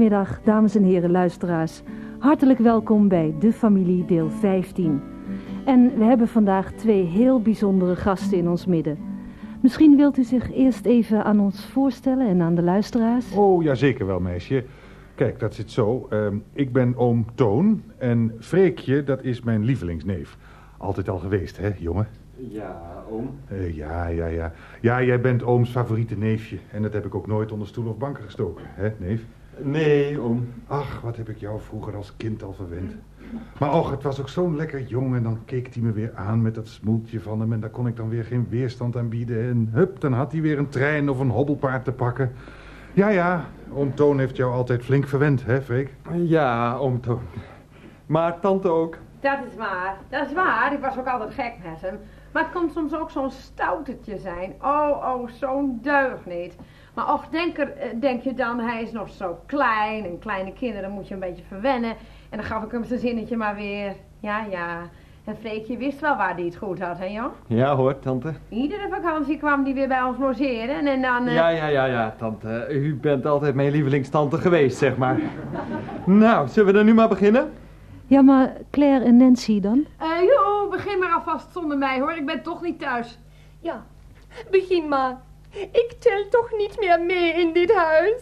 Goedemiddag, dames en heren luisteraars. Hartelijk welkom bij De Familie deel 15. En we hebben vandaag twee heel bijzondere gasten in ons midden. Misschien wilt u zich eerst even aan ons voorstellen en aan de luisteraars? Oh, ja, zeker wel, meisje. Kijk, dat zit zo. Ehm, ik ben oom Toon en Freekje, dat is mijn lievelingsneef. Altijd al geweest, hè, jongen? Ja, oom. Eh, ja, ja, ja. Ja, jij bent ooms favoriete neefje. En dat heb ik ook nooit onder stoel of banken gestoken, hè, neef? Nee, oom. Ach, wat heb ik jou vroeger als kind al verwend. Maar och, het was ook zo'n lekker jong en dan keek hij me weer aan met dat smoeltje van hem... en daar kon ik dan weer geen weerstand aan bieden. En hup, dan had hij weer een trein of een hobbelpaard te pakken. Ja, ja, oom Toon heeft jou altijd flink verwend, hè, Freek? Ja, oom Toon. Maar tante ook. Dat is waar, dat is waar. Ik was ook altijd gek met hem. Maar het kon soms ook zo'n stoutertje zijn. Oh, oh, zo'n deugniet. Maar och, denk, er, eh, denk je dan, hij is nog zo klein. En kleine kinderen moet je een beetje verwennen. En dan gaf ik hem zijn zinnetje maar weer. Ja, ja. En Freekje wist wel waar hij het goed had, hè joh? Ja hoor, tante. Iedere vakantie kwam hij weer bij ons logeren. En dan... eh, Ja, ja, ja, ja, tante. U bent altijd mijn lievelingstante geweest, zeg maar. nou, zullen we dan nu maar beginnen? Ja, maar Claire en Nancy dan? eh, joh, begin maar alvast zonder mij hoor. Ik ben toch niet thuis. Ja, begin maar. Ik tel toch niet meer mee in dit huis.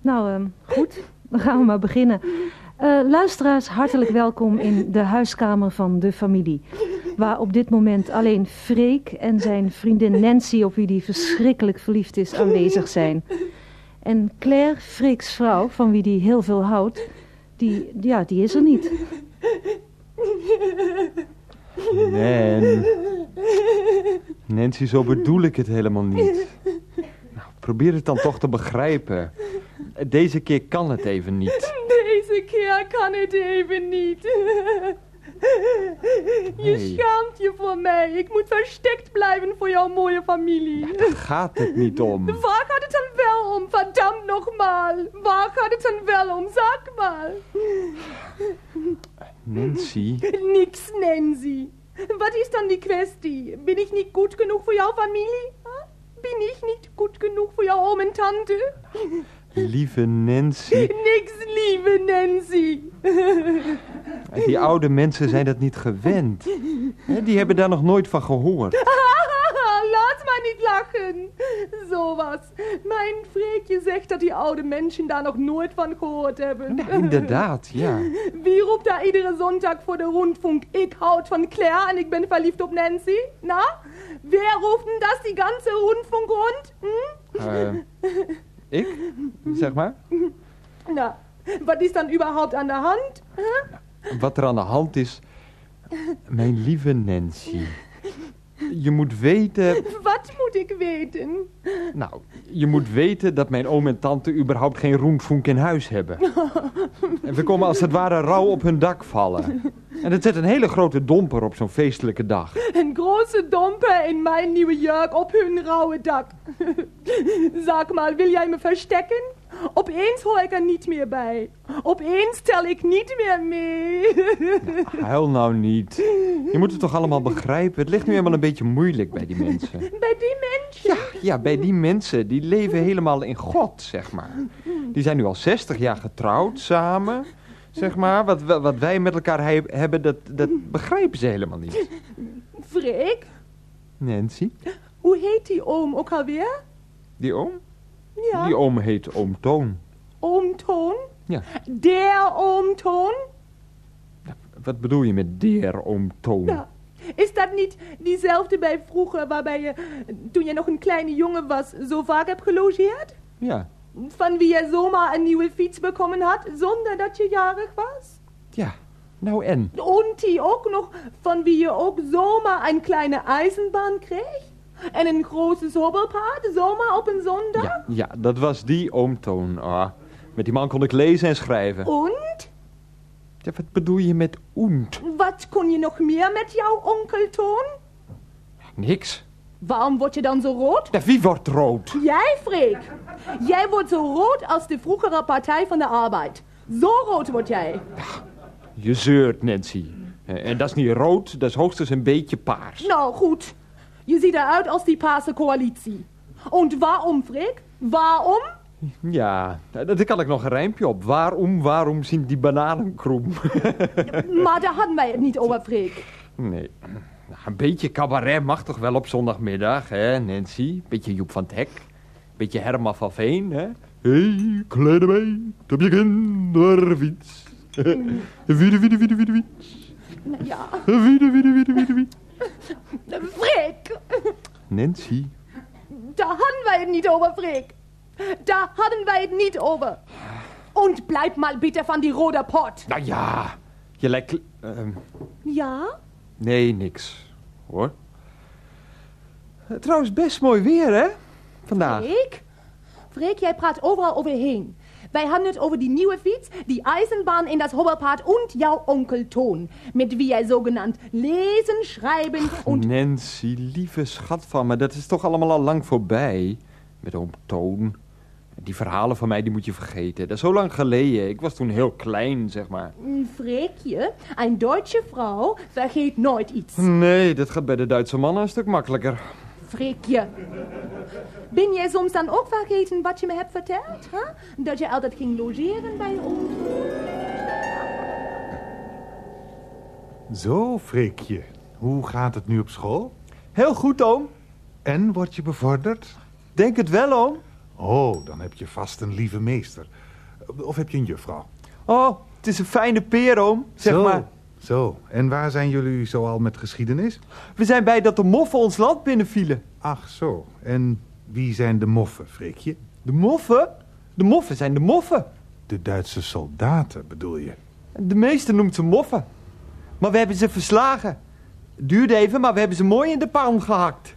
Nou, ehm, goed. Dan gaan we maar beginnen. Eh, luisteraars, hartelijk welkom in de huiskamer van de familie. Waar op dit moment alleen Freek en zijn vriendin Nancy, op wie die verschrikkelijk verliefd is, aanwezig zijn. En Claire, Freeks vrouw, van wie die heel veel houdt, die, ja, die is er niet. Nee. Nancy, zo bedoel ik het helemaal niet. Nou, probeer het dan toch te begrijpen. Deze keer kan het even niet. Deze keer kan het even niet. Je Nee. schaamt je voor mij. Ik moet verstekt blijven voor jouw mooie familie. Daar gaat het niet om. Waar gaat het dan wel om? Verdammt nogmaal. Waar gaat het dan wel om? Zeg maar. Nancy, Niks, Nancy. Wat is dan die kwestie? Ben ik niet goed genoeg voor jouw familie? Ben ik niet goed genoeg voor jouw oom en tante? lieve Nancy. Niks, lieve Nancy. Die oude mensen zijn dat niet gewend. Die hebben daar nog nooit van gehoord. Laat maar niet lachen. Zo was. Mijn Freekje zegt dat die oude mensen daar nog nooit van gehoord hebben. Ja, inderdaad, ja. Wie roept daar iedere zondag voor de rundfunk? Ik houd van Claire en ik ben verliefd op Nancy? Na? Wer roept denn das die ganze rundfunk rond? Hm? Eh, ik? Zeg maar. Nou, wat is dan überhaupt aan de hand? Huh? Wat er aan de hand is... Mijn lieve Nancy. Je moet weten... Wat moet ik weten? Nou, je moet weten dat mijn oom en tante überhaupt geen roemfunk in huis hebben. En we komen als het ware rauw op hun dak vallen. En het zet een hele grote domper op zo'n feestelijke dag. Een grote domper in mijn nieuwe jurk op hun rauwe dak. Sag mal, wil jij me verstekken? Opeens hoor ik er niet meer bij. Opeens tel ik niet meer mee. Huil nou niet. Je moet het toch allemaal begrijpen. Het ligt nu helemaal een beetje moeilijk bij die mensen. Bij die mensen? Ja, ja, bij die mensen. Die leven helemaal in God, zeg maar. Die zijn nu al 60 jaar getrouwd samen. Zeg maar, wat, wat wij met elkaar he- hebben, dat, dat begrijpen ze helemaal niet. Freek, Nancy, hoe heet die oom ook alweer? die oom? Ja, Die oom heet oom Toon. oom Toon? Ja. Der oom Toon? Wat bedoel je met deer oom Toon? Ja. Is dat niet diezelfde bij vroeger waarbij je, toen je nog een kleine jongen was, zo vaak hebt gelogeerd? Ja, Van wie je zomaar een nieuwe fiets bekomen had, zonder dat je jarig was? ja. Nou en? En die ook nog, van wie je ook zomaar een kleine eisenbahn kreeg? En een grote hobbelpaard, zomaar op een zondag? Ja, ja, dat was die oom Toon. Ah, met die man kon ik lezen en schrijven. En? Ja, wat bedoel je met oend? Wat kon je nog meer met jouw onkel Toon? Niks. Waarom word je dan zo rood? Ja, wie wordt rood? Jij, Freek. Jij wordt zo rood als de vroegere Partij van de Arbeid. Zo rood word jij. Je zeurt, Nancy. Eh, En dat is niet rood, dat is hoogstens een beetje paars. Nou, goed. Je ziet eruit als die paarse coalitie. En waarom, Freek? Waarom? Ja, daar kan ik nog een rijmpje op. Waarom, waarom zien die bananen krom? Maar daar hadden wij het niet over, Freek. Nee. Nou, een beetje cabaret mag toch wel op zondagmiddag, hè, Nancy? Beetje Joep van het Hek. Beetje Herman van Veen, hè? Hé, hey, kleine meid, op je kinderfiets. Wiede, wiede, wiede, wiede, fiets. Ja, Wiede, wiede, wiede, wiede, wiede. Freek, Nancy, daar hadden wij het niet over, Freek. Daar hadden wij het niet over. Und bleib mal bitte van die rode pot. nou ja, je lijkt... ehm, Ja? nee, niks, hoor. Eh, Trouwens, best mooi weer, hè? Vandaag. Freek? Freek, jij praat overal overheen. Wij hadden het over die nieuwe fiets, die Eisenbahn in das Hobberpad und jouw onkel Toon. Met wie jij zogenaamd lezen, schrijven und... Nancy, lieve schat van me, dat is toch allemaal al lang voorbij? Met oom Toon. Die verhalen van mij, die moet je vergeten. Dat is zo lang geleden. Ik was toen heel klein, zeg maar. Freekje, een Duitse vrouw vergeet nooit iets. Nee, dat gaat bij de Duitse mannen een stuk makkelijker. Freekje. Ben jij soms dan ook vergeten wat je me hebt verteld? Hè? Dat je altijd ging logeren bij ons? Zo, Freekje. Hoe gaat het nu op school? Heel goed, oom. En word je bevorderd? Denk het wel, oom. Oh, dan heb je vast een lieve meester. Of heb je een juffrouw? Oh, het is een fijne peer, oom. Zeg zo, maar. Zo, en waar zijn jullie zoal met geschiedenis? We zijn bij dat de moffen ons land binnenvielen. Ach zo, en wie zijn de moffen, Freekje? De moffen? De moffen zijn de moffen. De Duitse soldaten, bedoel je? De meeste noemt ze moffen. Maar we hebben ze verslagen. Duurde even, maar we hebben ze mooi in de pan gehakt.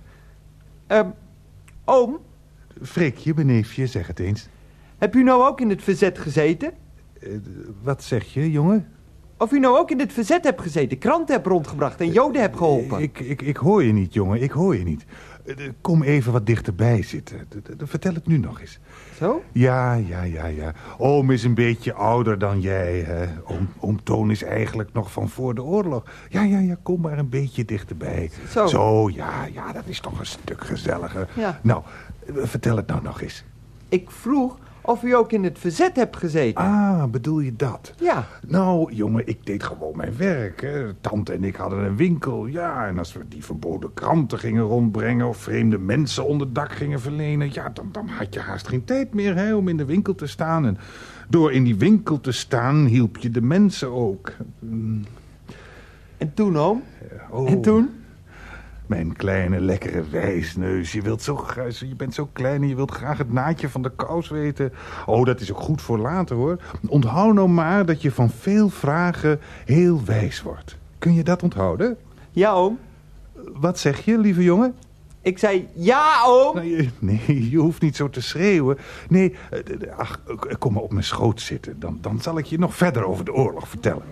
Ehm, oom, Freekje, beneefje, zeg het eens. heb u nou ook in het verzet gezeten? Eh, wat zeg je, jongen? Of u nou ook in het verzet hebt gezeten, kranten hebt rondgebracht en joden hebt geholpen? Ik, ik, ik hoor je niet, jongen, ik hoor je niet. Eh, Kom even wat dichterbij zitten. Vertel het nu nog eens. Zo? Ja, ja, ja, ja. Oom is een beetje ouder dan jij. Hè? Oom, oom Toon is eigenlijk nog van voor de oorlog. Ja, ja, ja, kom maar een beetje dichterbij. Zo. ja, ja, dat is toch een stuk gezelliger. Ja. Nou, eh, vertel het nou nog eens. Ik vroeg of u ook in het verzet hebt gezeten. Ah, bedoel je dat? Ja. Nou, jongen, ik deed gewoon mijn werk. Hè. Tante en ik hadden een winkel, ja. En als we die verboden kranten gingen rondbrengen... of vreemde mensen onderdak gingen verlenen... ja, dan, dan had je haast geen tijd meer hè, om in de winkel te staan. En door in die winkel te staan hielp je de mensen ook. En toen, oom? Oh, En toen? Mijn kleine, lekkere wijsneus. Je, wilt zo, je bent zo klein en je wilt graag het naadje van de kous weten. Oh, dat is ook goed voor later, hoor. Onthoud nou maar dat je van veel vragen heel wijs wordt. Kun je dat onthouden? Ja, oom. Wat zeg je, lieve jongen? Ik zei ja, oom. Nee, nee, je hoeft niet zo te schreeuwen. Nee, eh, ach, eh, kom maar op mijn schoot zitten. Dan, dan zal ik je nog verder over de oorlog vertellen.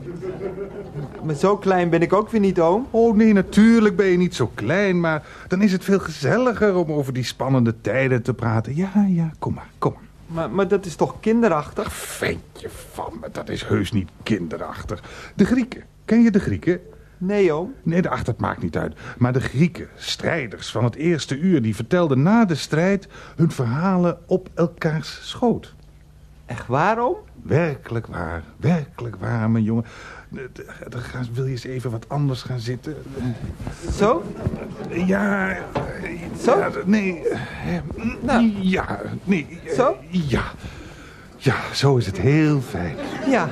Maar zo klein ben ik ook weer niet, oom. Oh nee, natuurlijk ben je niet zo klein, maar dan is het veel gezelliger om over die spannende tijden te praten. Ja, ja, kom maar, kom maar. Maar, maar dat is toch kinderachtig? Ventje van me, dat is heus niet kinderachtig. De Grieken, ken je de Grieken? Nee, oom. Nee, ach, dat maakt niet uit. Maar de Grieken, strijders van het eerste uur, die vertelden na de strijd hun verhalen op elkaars schoot. Echt waarom? Werkelijk waar, werkelijk waar, mijn jongen. D- d- ga- Wil je eens even wat anders gaan zitten? Zo? Ja, Zo? ja, nee. Nou. Ja, nee. Zo? Ja. Ja, zo is het heel fijn. Ja.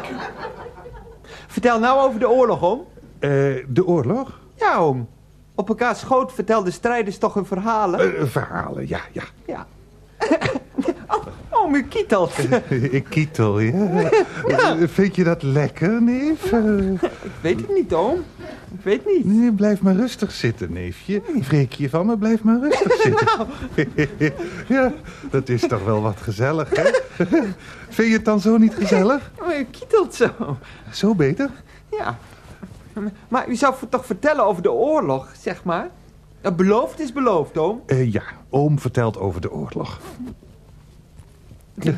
Vertel nou over de oorlog, oom. Eh, de oorlog? Ja, oom. Op elkaar schoot vertelden strijders toch hun verhalen? Eh, verhalen, ja, ja. Ja. oh, oom, u kietelt. Ik kietel, ja. Eh, Vind je dat lekker, neef? Eh, Ik weet het niet, oom. Ik weet niet. nee, blijf maar rustig zitten, neefje. Freek je van me, blijf maar rustig zitten. ja, dat is toch wel wat gezellig, hè? Vind je het dan zo niet gezellig? Oh, u kietelt zo. Zo beter? Ja. Maar u zou toch vertellen over de oorlog, zeg maar? Dat beloofd is beloofd, oom. Eh, ja, oom vertelt over de oorlog.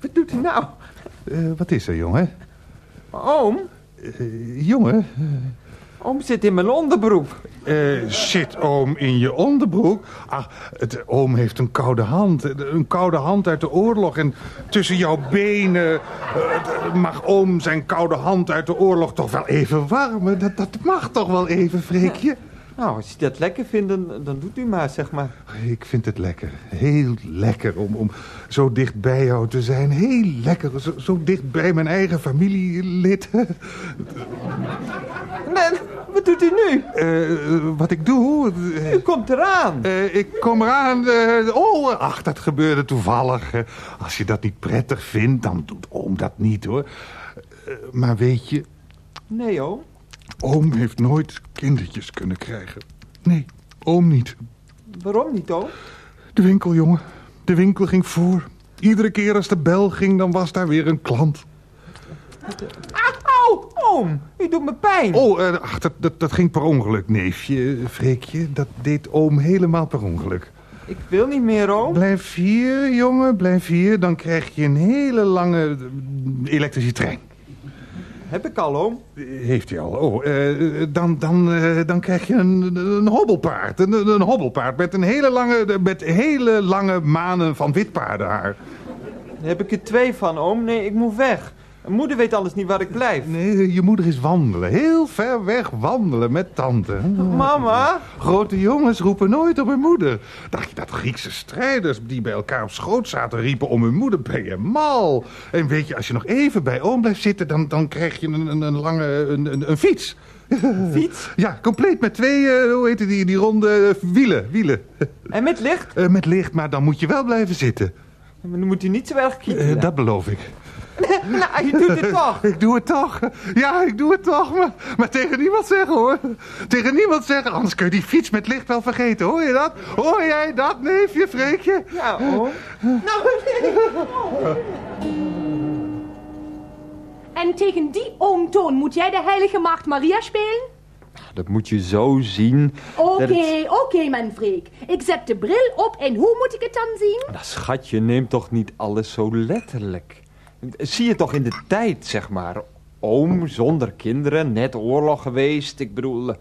Wat doet u nou? Eh, wat is er, jongen? Oom? Eh, jongen? Oom zit in mijn onderbroek. Eh, zit oom in je onderbroek? Ach, het, oom heeft een koude hand. Een koude hand uit de oorlog. En tussen jouw benen eh, mag oom zijn koude hand uit de oorlog toch wel even warmen. Dat, dat mag toch wel even, Freekje? Nou, als je dat lekker vindt, dan, dan doet u maar, zeg maar. Ik vind het lekker. Heel lekker om, om zo dicht bij jou te zijn. Heel lekker. Zo, zo dicht bij mijn eigen familielid. Wat doet u nu? Eh, wat ik doe... eh, U komt eraan. Eh, ik kom eraan. oh, ach, dat gebeurde toevallig. Als je dat niet prettig vindt, dan doet oom dat niet, hoor. Maar weet je, Nee, oom. oom heeft nooit kindertjes kunnen krijgen. Nee, oom niet. Waarom niet, oom? De winkel, jongen. De winkel ging voor. Iedere keer als de bel ging, dan was daar weer een klant. Au, oom. U doet me pijn. Oh, eh, ach, dat, dat, dat ging per ongeluk, neefje, Freekje. Dat deed oom helemaal per ongeluk. Ik wil niet meer, oom. Blijf hier, jongen, blijf hier. Dan krijg je een hele lange eh, elektrische trein. Heb ik al, oom. Heeft hij al. Oh, eh, dan, dan, dan krijg je een, een hobbelpaard. Een, een hobbelpaard met, een hele lange, met hele lange manen van wit paardenhaar. Daar heb ik er twee van, oom. Nee, ik moet weg. Moeder weet alles niet waar ik blijf. Nee, je moeder is wandelen. Heel ver weg wandelen met tante. Mama? Grote jongens roepen nooit om hun moeder. Dacht je dat Griekse strijders die bij elkaar op schoot zaten riepen om hun moeder? Ben je mal? En weet je, als je nog even bij oom blijft zitten, dan, dan krijg je een, een, een lange een, een, een fiets. Fiets? Ja, compleet met twee, eh, hoe heet die, die ronde eh, wielen. wielen. En met licht? Eh, met licht, maar dan moet je wel blijven zitten. Maar dan moet u niet zo erg kietelen. dat beloof ik. Nou, je doet het toch. Ik doe het toch. Ja, ik doe het toch. Maar, maar tegen niemand zeggen hoor. Tegen niemand zeggen. Anders kun je die fiets met licht wel vergeten. Hoor je dat? Hoor jij dat, neefje, Freekje? Ja, oom. Nou, En tegen die oomtoon moet jij de heilige maagd Maria spelen? dat moet je zo zien. Oké, het- oké, mijn freak. Ik zet de bril op en hoe moet ik het dan zien? Dat schatje, neem toch niet alles zo letterlijk. Zie je toch in de tijd, zeg maar. Oom zonder kinderen, net oorlog geweest. Ik bedoel...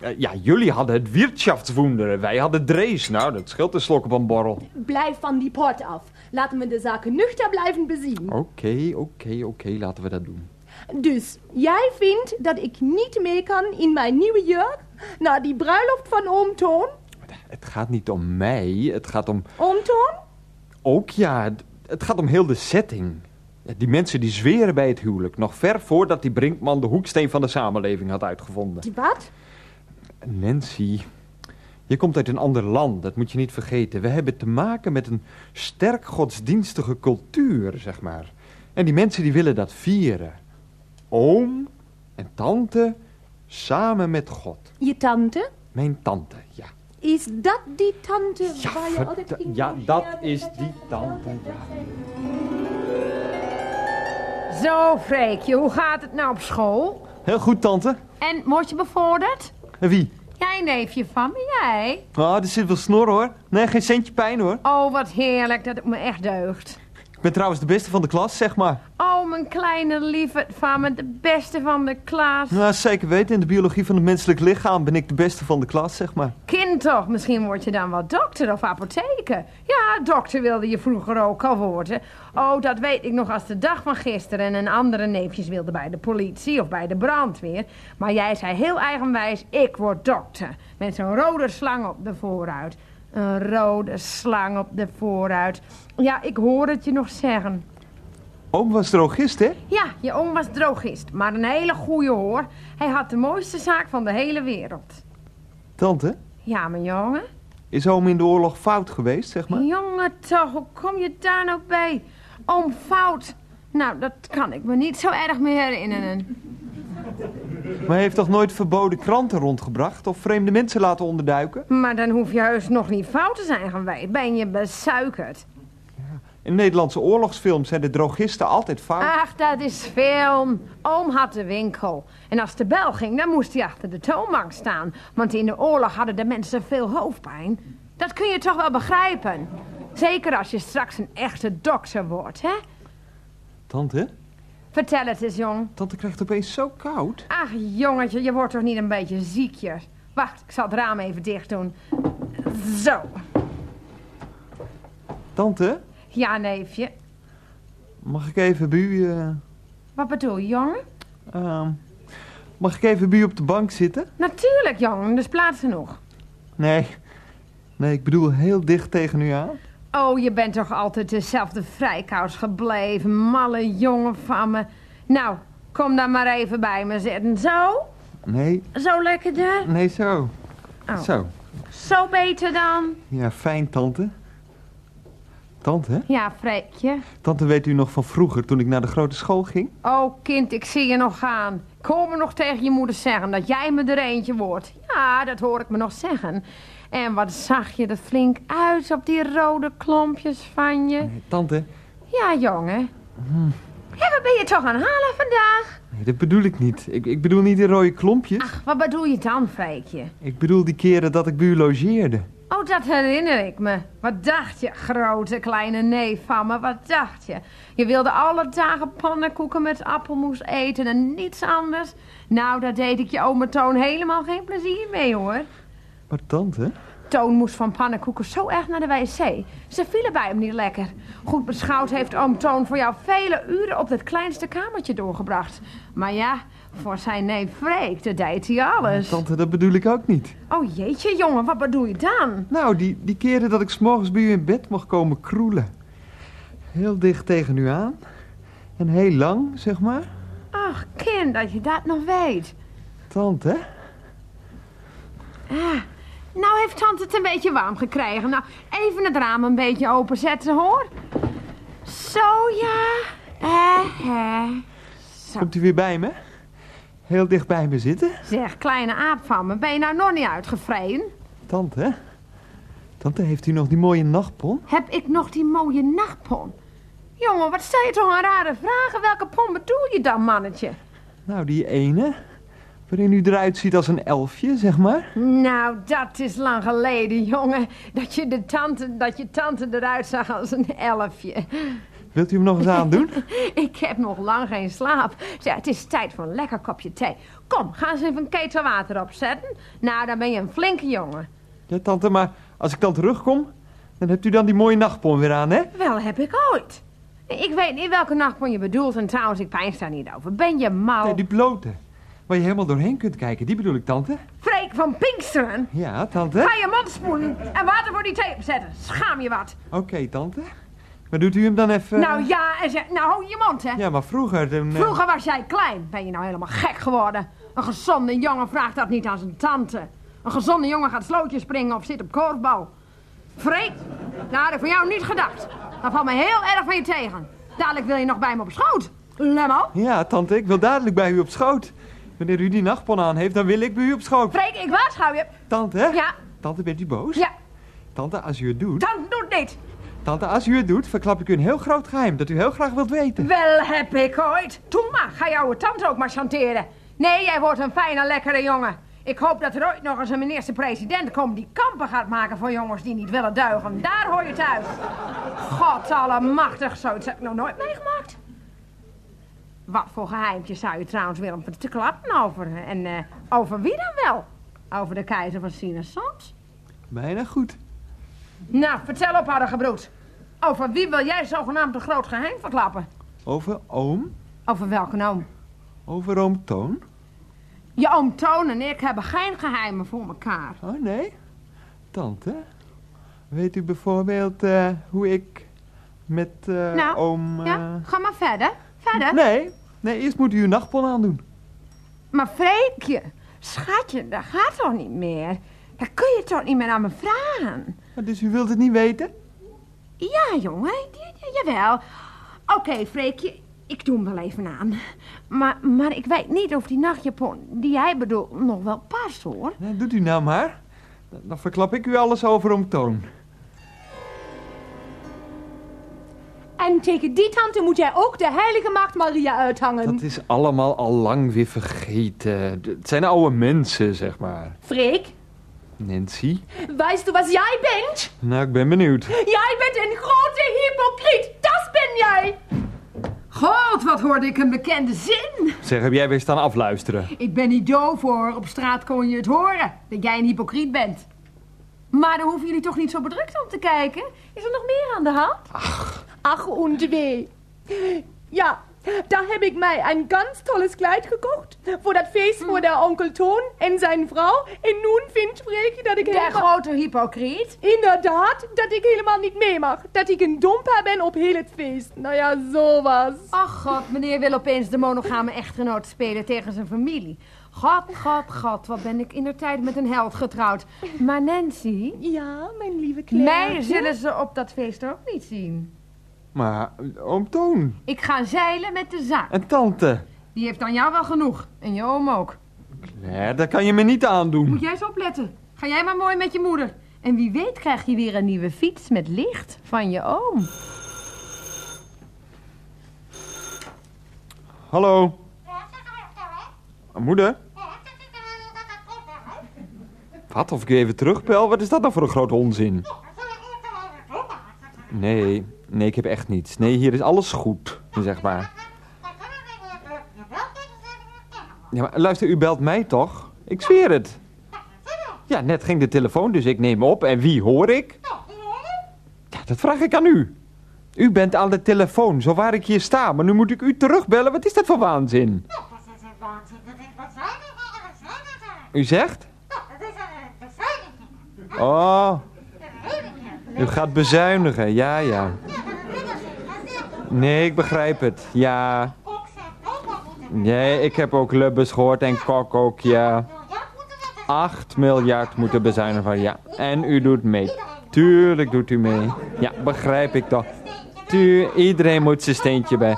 eh, ja, jullie hadden het Wirtschaftswunder. Wij hadden Drees. Nou, dat scheelt een slok op een borrel. Blijf van die pot af. Laten we de zaken nuchter blijven bezien. Oké, oké, oké. Laten we dat doen. Dus jij vindt dat ik niet mee kan in mijn nieuwe jurk naar die bruiloft van oom Toon? Het gaat niet om mij. Het gaat om... Oom Toon? Ook ja, het gaat om heel de setting. Die mensen die zweren bij het huwelijk. Nog ver voordat die Brinkman de hoeksteen van de samenleving had uitgevonden. Die wat? Nancy, je komt uit een ander land, dat moet je niet vergeten. We hebben te maken met een sterk godsdienstige cultuur, zeg maar. En die mensen die willen dat vieren. Oom en tante samen met God. Je tante? Mijn tante, ja. Is dat die tante Ja, waar je altijd ging ja dat is die tante, ja. Zo, Freekje, hoe gaat het nou op school? Heel goed, tante. En word je bevorderd? En wie? Jij neefje van me, jij? Ah, er zit wel snor hoor. Nee, geen centje pijn hoor. Oh, wat heerlijk dat het me echt deugt. Ben trouwens de beste van de klas, zeg maar. Oh, mijn kleine lieve van me, de beste van de klas. Nou, zeker weten, in de biologie van het menselijk lichaam ben ik de beste van de klas, zeg maar. Kind toch, misschien word je dan wel dokter of apotheker. Ja, dokter wilde je vroeger ook al worden. Oh, dat weet ik nog als de dag van gisteren. En andere neefjes wilden bij de politie of bij de brandweer. Maar jij zei heel eigenwijs, ik word dokter. Met zo'n rode slang op de vooruit. Een rode slang op de vooruit. Ja, ik hoor het je nog zeggen. Oom was drogist, hè? Ja, je oom was drogist, maar een hele goeie hoor. Hij had de mooiste zaak van de hele wereld. Tante, Ja, mijn jongen. is oom in de oorlog fout geweest, zeg maar? Jongen toch, hoe kom je daar nou bij? Oom fout. Nou, dat kan ik me niet zo erg meer herinneren. Maar hij heeft toch nooit verboden kranten rondgebracht of vreemde mensen laten onderduiken? Maar dan hoef je heus nog niet fout te zijn geweest. Ben je besuikerd? In Nederlandse oorlogsfilms zijn de drogisten altijd fout. Ach, dat is film. Oom had de winkel. En als de bel ging, dan moest hij achter de toonbank staan. Want in de oorlog hadden de mensen veel hoofdpijn. Dat kun je toch wel begrijpen? Zeker als je straks een echte dokter wordt, hè? Tante, Vertel het eens, jong. Tante krijgt opeens zo koud. Ach, jongetje, je wordt toch niet een beetje ziekjes? Wacht, ik zal het raam even dicht doen. Zo. Tante, Ja, neefje. mag ik even u... eh, Wat bedoel je, jongen? ehm, mag ik even u op de bank zitten? Natuurlijk, jongen. Dus plaats genoeg. Nee. Nee, ik bedoel heel dicht tegen u aan. Oh, je bent toch altijd dezelfde vrijkous gebleven, malle jongen van me. Nou, kom dan maar even bij me zitten. Zo? Nee, Zo lekkerder? nee, zo. Oh. Zo. Zo beter dan? Ja, fijn, tante. Tante? Ja, Freekje. Tante weet u nog van vroeger, toen ik naar de grote school ging? Oh, kind, ik zie je nog gaan. Ik hoor me nog tegen je moeder zeggen dat jij me er eentje wordt. Ja, dat hoor ik me nog zeggen. En wat zag je er flink uit op die rode klompjes van je. Nee, tante, Ja, jongen. Ja, wat ben je toch aan halen vandaag? nee, dat bedoel ik niet. Ik, ik bedoel niet die rode klompjes. Ach, wat bedoel je dan, Freekje? Ik bedoel die keren dat ik bij u logeerde. Oh, dat herinner ik me. Wat dacht je, grote kleine neef van me? Wat dacht je? Je wilde alle dagen pannenkoeken met appelmoes eten en niets anders? Nou, daar deed ik je oma Toon helemaal geen plezier mee, hoor. Maar tante? Toon moest van pannenkoeken zo erg naar de wc. Ze vielen bij hem niet lekker. Goed beschouwd heeft oom Toon voor jou vele uren op dat kleinste kamertje doorgebracht. Maar ja, voor zijn neef Freek, dat deed hij alles. Tante, dat bedoel ik ook niet. Oh jeetje, jongen, wat bedoel je dan? Nou, die, die keren dat ik s'morgens bij u in bed mocht komen kroelen. Heel dicht tegen u aan. En heel lang, zeg maar. Ach, kind, dat je dat nog weet. Tante? Ah, nou heeft tante het een beetje warm gekregen. Nou, even het raam een beetje openzetten, hoor. Zo, ja. Eh, eh. Zo. Komt u weer bij me? Heel dicht bij me zitten? Zeg, kleine aap van me, ben je nou nog niet uitgevreden? Tante? Tante, heeft u nog die mooie nachtpon? Heb ik nog die mooie nachtpon? Jongen, wat stel je toch een rare vragen? Welke pon bedoel je dan, mannetje? Nou, die ene. Waarin u eruit ziet als een elfje, zeg maar. Nou, dat is lang geleden, jongen. Dat je, de tante, dat je tante eruit zag als een elfje. Wilt u hem nog eens aandoen? Ik heb nog lang geen slaap. Zeg, het is tijd voor een lekker kopje thee. Kom, ga eens even een ketel water opzetten. Nou, dan ben je een flinke jongen. Ja, tante, maar als ik dan terugkom, dan hebt u dan die mooie nachtpon weer aan, hè? Wel heb ik ooit. Ik weet niet welke nachtpon je bedoelt en trouwens, ik pijns daar niet over. Ben je mal? Nee, die blote. Waar je helemaal doorheen kunt kijken, die bedoel ik, tante. Freek van Pinksteren. Ja, tante. Ga je mond spoelen en water voor die thee opzetten. Schaam je wat. Oké, tante. Maar doet u hem dan even... Nou ja, en zeg, nou hou je mond, hè. Ja, maar vroeger... Dan, eh, Vroeger was jij klein. Ben je nou helemaal gek geworden? Een gezonde jongen vraagt dat niet aan zijn tante. Een gezonde jongen gaat slootjes springen of zit op korfbal. Freek, daar had ik van jou niet gedacht. Dat valt me heel erg van je tegen. Dadelijk wil je nog bij me op schoot. Lemmo. Ja, tante, ik wil dadelijk bij u op schoot. Wanneer u die nachtpon aan heeft, dan wil ik bij u op schoot. Freek, ik waarschuw je. Tante, hè? Ja, Tante, bent u boos? ja, Tante, als u het doet... tante doet niet. Tante, als u het doet, verklap ik u een heel groot geheim dat u heel graag wilt weten. Wel heb ik ooit. Toen maar, ga jouw tante ook maar chanteren. Nee, jij wordt een fijne, lekkere jongen. Ik hoop dat er ooit nog eens een minister-president komt die kampen gaat maken voor jongens die niet willen duigen. Daar hoor je thuis. God allemachtig, zoiets heb ik nog nooit meegemaakt. Wat voor geheimtjes zou je trouwens willen om te klappen over? En eh, over wie dan wel? Over de keizer van Sinasans? Bijna goed. Nou, vertel op, hardegebroed. Over wie wil jij zogenaamd een groot geheim verklappen? Over oom, Over welke oom? over oom Toon. Je oom Toon en ik hebben geen geheimen voor elkaar. Oh, nee? Tante, weet u bijvoorbeeld eh, hoe ik met eh, Nou, oom... Ja, ga maar verder. Verder. Nee, nee, eerst moet u uw nachtpon aandoen. Maar Freekje, schatje, dat gaat toch niet meer? Dat kun je toch niet meer aan me vragen? Maar Dus u wilt het niet weten? Ja, jongen, ja, ja, jawel. Oké, Freekje, ik doe hem wel even aan. Maar, maar ik weet niet of die nachtjapon die jij bedoelt nog wel past, hoor. Nou, doet u nou maar. Dan, dan verklap ik u alles over oom Toon. En tegen die tante moet jij ook de heilige maagd Maria uithangen. Dat is allemaal al lang weer vergeten. Het zijn oude mensen, zeg maar. Freek, Nancy? weißt du, was jij bent? Nou, ik ben benieuwd. Jij bent een grote hypocriet. Dat ben jij. God, wat hoorde ik een bekende zin. Zeg, heb jij weer staan afluisteren? Ik ben niet doof hoor. Op straat kon je het horen. Dat jij een hypocriet bent. Maar dan hoeven jullie toch niet zo bedrukt om te kijken? Is er nog meer aan de hand? Ach und weh. Ja, da heb ik mij een ganz tolles Kleid gekocht. Voor dat feest voor de onkel Toon en zijn vrouw. En nu vindt Freekje dat ik De helemaal... grote hypocriet. Inderdaad, dat ik helemaal niet mee mag. Dat ik een domper ben op heel het feest. Nou ja, zo was. Ach god, meneer wil opeens de monogame echtgenoot spelen tegen zijn familie. God, god, god, wat ben ik in de tijd met een held getrouwd. Maar Nancy, Ja, mijn lieve Claire. mij zullen ze op dat feest ook niet zien. Maar, oom Toon Ik ga zeilen met de zaak. en tante. Die heeft aan jou wel genoeg. En je oom ook. Nee, dat kan je me niet aandoen. Moet jij eens opletten. Ga jij maar mooi met je moeder. En wie weet krijg je weer een nieuwe fiets met licht van je oom. Hallo? Moeder? Wat, of ik even terugbel? Wat is dat nou voor een grote onzin? Nee, nee, ik heb echt niets. Nee, hier is alles goed, zeg maar. Ja, maar luister, u belt mij toch? Ik zweer het. Ja, net ging de telefoon, dus ik neem op. En wie hoor ik? Ja, dat vraag ik aan u. U bent aan de telefoon, zo waar ik hier sta. Maar nu moet ik u terugbellen. Wat is dat voor waanzin? U zegt? Oh, u gaat bezuinigen. Ja, ja. Nee, ik begrijp het. Ja. Nee, ik heb ook Lubbers gehoord en Kok ook, ja. 8 miljard moeten bezuinigen van ja. En u doet mee. Tuurlijk doet u mee. Ja, begrijp ik toch. Tuur, iedereen moet zijn steentje bij.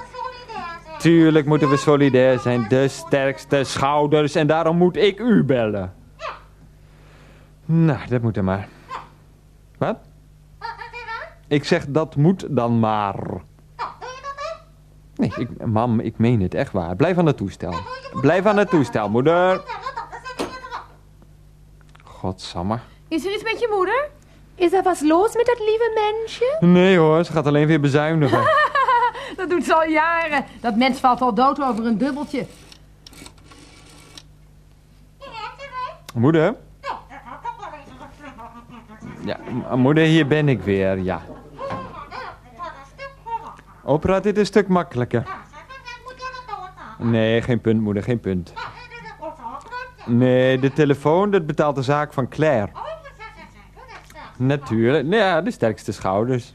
Tuurlijk moeten we solidair zijn. De sterkste schouders. En daarom moet ik u bellen. Nou, dat moet dan maar. Wat? Ik zeg dat moet dan maar. Nee, ik, mam, ik meen het echt waar. Blijf aan het toestel. Blijf aan het toestel, moeder. Godsamme. Is er iets met je moeder? Is er was los met dat lieve mensje? Nee hoor, ze gaat alleen weer bezuinigen. Dat doet ze al jaren. Dat mens valt al dood over een dubbeltje. Moeder? Ja, moeder, hier ben ik weer, ja. Oh, praat dit een stuk makkelijker. Nee, geen punt, moeder, geen punt. Nee, de telefoon, dat betaalt de zaak van Claire. Natuurlijk, nou ja, de sterkste schouders.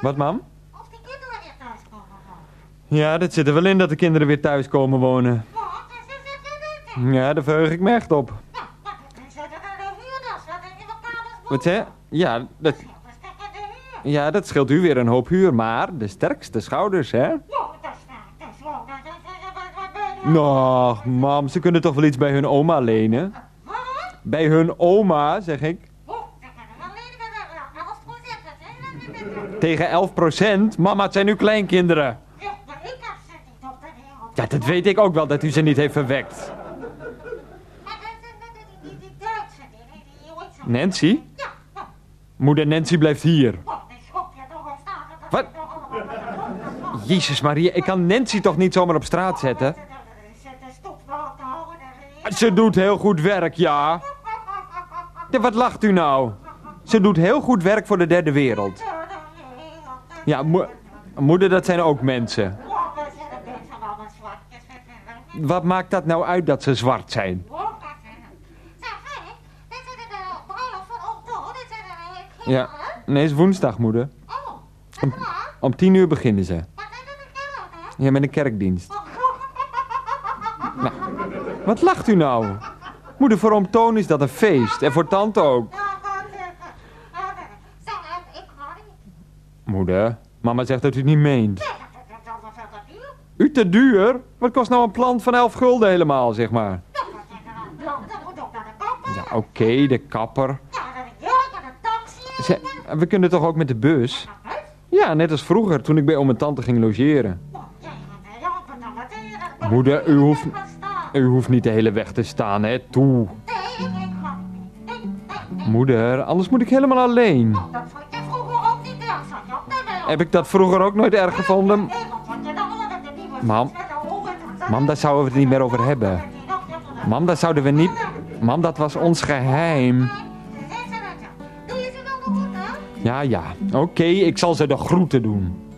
Wat, mam? Ja, dat zit er wel in dat de kinderen weer thuis komen wonen. Ja, daar verheug ik me echt op. Wat zeg? Ja, dat, ja, dat scheelt u weer een hoop huur, maar de sterkste schouders, hè? Nou, mam, ze kunnen toch wel iets bij hun oma lenen? Bij hun oma, zeg ik. Tegen 11 procent? Mama, het zijn nu kleinkinderen. Ja, dat weet ik ook wel, dat u ze niet heeft verwekt. Nancy? Moeder Nancy blijft hier. Wat? Jezus Maria, ik kan Nancy toch niet zomaar op straat zetten? Ze doet heel goed werk, ja. Ja, wat lacht u nou? Ze doet heel goed werk voor de derde wereld. Ja, mo- moeder, dat zijn ook mensen. Wat maakt dat nou uit dat ze zwart zijn? Ja, nee, het is woensdag, moeder. Om, om tien uur beginnen ze. Ja, met een kerkdienst. Nou, wat lacht u nou? Moeder, voor oom Toon is dat een feest. En voor tante ook. Moeder, mama zegt dat u het niet meent. U te duur? Wat kost nou een plant van 11 gulden helemaal, zeg maar? Ja, oké, de kapper. We kunnen toch ook met de bus? Ja, net als vroeger, toen ik bij oom en tante ging logeren. Moeder, u hoeft, u hoeft niet de hele weg te staan, hè? Toe. Moeder, anders moet ik helemaal alleen. Heb ik dat vroeger ook nooit erg gevonden? Mam, mam, daar zouden we het niet meer over hebben. Mam, dat zouden we niet... Mam, dat was ons geheim. Ja, ja. Oké, ik zal ze de groeten doen.